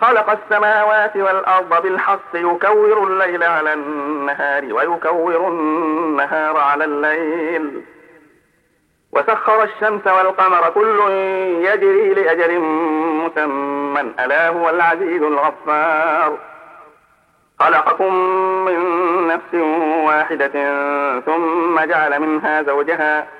خلق السماوات والأرض بالحق يكور الليل على النهار ويكور النهار على الليل. وسخر الشمس والقمر كل يجري لأجل مسمى. ألا هو العزيز الغفار. خلقكم من نفس واحدة ثم جعل منها زوجها.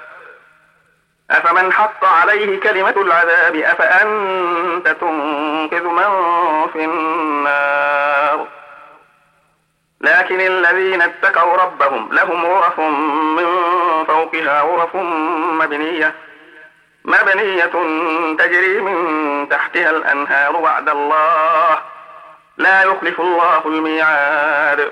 أفمن حق عليه كلمة العذاب أفأنت تنقذ من في النار؟ لكن الذين اتقوا ربهم لهم غرف من فوقها غرف مبنية مبنية تجري من تحتها الأنهار وعد الله. لا يخلف الله الميعاد.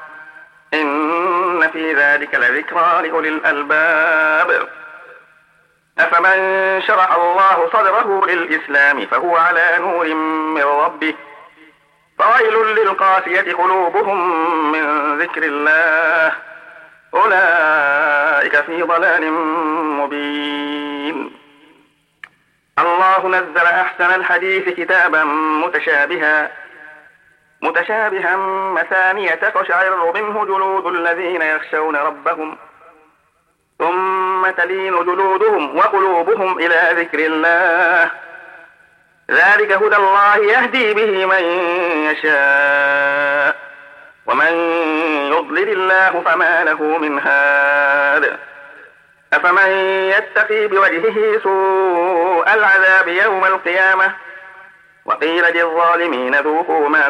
إن في ذلك لذكرى لأولي الألباب. أفمن شرح الله صدره للإسلام فهو على نور من ربه. فويل للقاسية قلوبهم من ذكر الله. أولئك في ضلال مبين. الله نزل أحسن الحديث كتابا متشابها. متشابها مثانية تقشعر منه جلود الذين يخشون ربهم ثم تلين جلودهم وقلوبهم إلى ذكر الله. ذلك هدى الله يهدي به من يشاء ومن يضلل الله فما له من هاد. أفمن يتقي بوجهه سوء العذاب يوم القيامة؟ وقيل للظالمين ذوقوا ما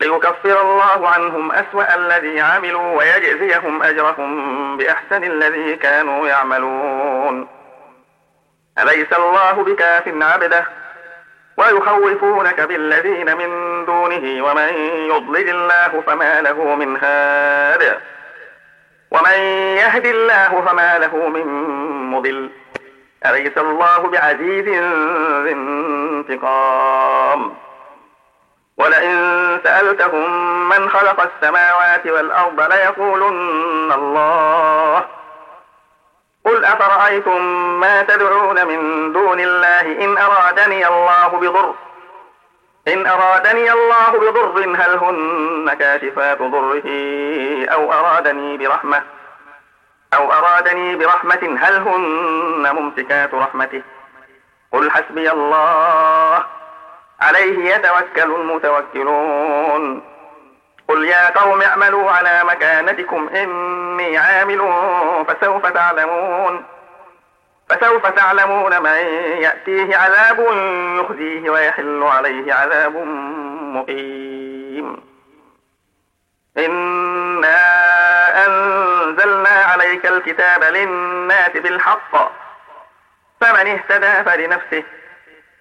ليكفر الله عنهم أسوأ الذي عملوا ويجزيهم أجرهم بأحسن الذي كانوا يعملون. أليس الله بكاف عبده؟ ويخوفونك بالذين من دونه ومن يضلل الله فما له من هاد. ومن يهد الله فما له من مضل. أليس الله بعزيز ذي انتقام؟ ولئن سألتهم من خلق السماوات والأرض ليقولن الله. قل أفرأيتم ما تدعون من دون الله إن أرادني الله بضر إن أرادني الله بضر هل هن كاشفات ضره أو أرادني برحمة أو أرادني برحمة هل هن ممسكات رحمته؟ قل حسبي الله. عليه يتوكل المتوكلون. قل يا قوم اعملوا على مكانتكم إني عامل فسوف تعلمون. فسوف تعلمون من يأتيه عذاب يخزيه ويحل عليه عذاب مقيم. إنا أنزلنا عليك الكتاب للناس بالحق. فمن اهتدى فلنفسه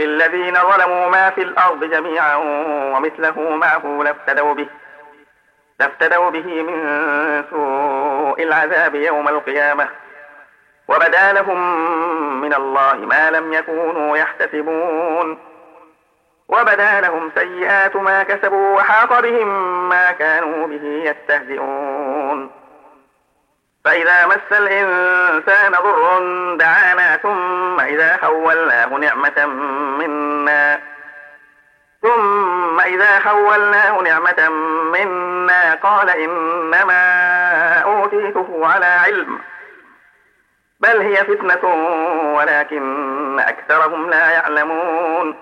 للذين ظلموا ما في الأرض جميعا ومثله معه لافتدوا به لافتدوا به من سوء العذاب يوم القيامة. وبدا لهم من الله ما لم يكونوا يحتسبون. وبدا لهم سيئات ما كسبوا وحاق بهم ما كانوا به يستهزئون. فإذا مس الإنسان ضر دعانا ثم إذا خولناه نعمة منا ثم إذا خولناه نعمة منا قال إنما أوتيته على علم بل هي فتنة ولكن أكثرهم لا يعلمون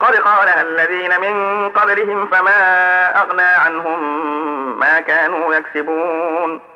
قد قالها الذين من قبلهم فما أغنى عنهم ما كانوا يكسبون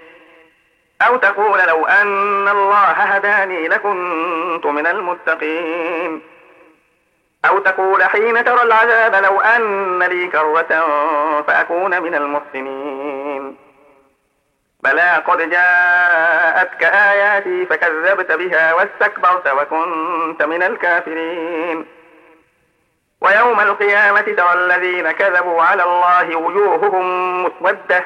أو تقول لو أن الله هداني لكنت من المتقين. أو تقول حين ترى العذاب لو أن لي كرة فأكون من المحسنين. بلى قد جاءتك آياتي فكذبت بها واستكبرت وكنت من الكافرين. ويوم القيامة ترى الذين كذبوا على الله وجوههم مسودة.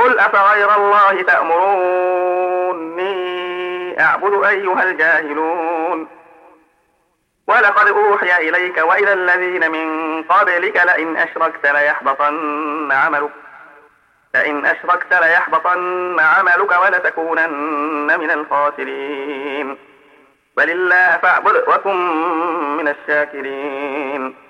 قل أفغير الله تأمروني أعبد أيها الجاهلون. ولقد أوحي إليك وإلى الذين من قبلك لئن أشركت ليحبطن عملك لئن أشركت ليحبطن عملك ولتكونن من الخاسرين. بل الله فاعبد وكن من الشاكرين.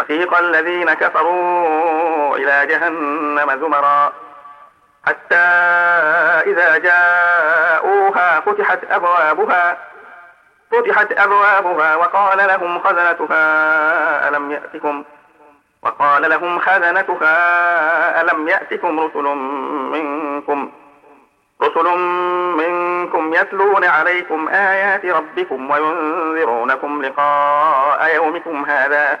وسيق الذين كفروا إلى جهنم زمرا. حتى إذا جاءوها فتحت أبوابها فتحت أبوابها وقال لهم خزنتها ألم يأتكم؟ وقال لهم خزنتها ألم يأتكم رسل منكم؟ رسل منكم يتلون عليكم آيات ربكم وينذرونكم لقاء يومكم هذا.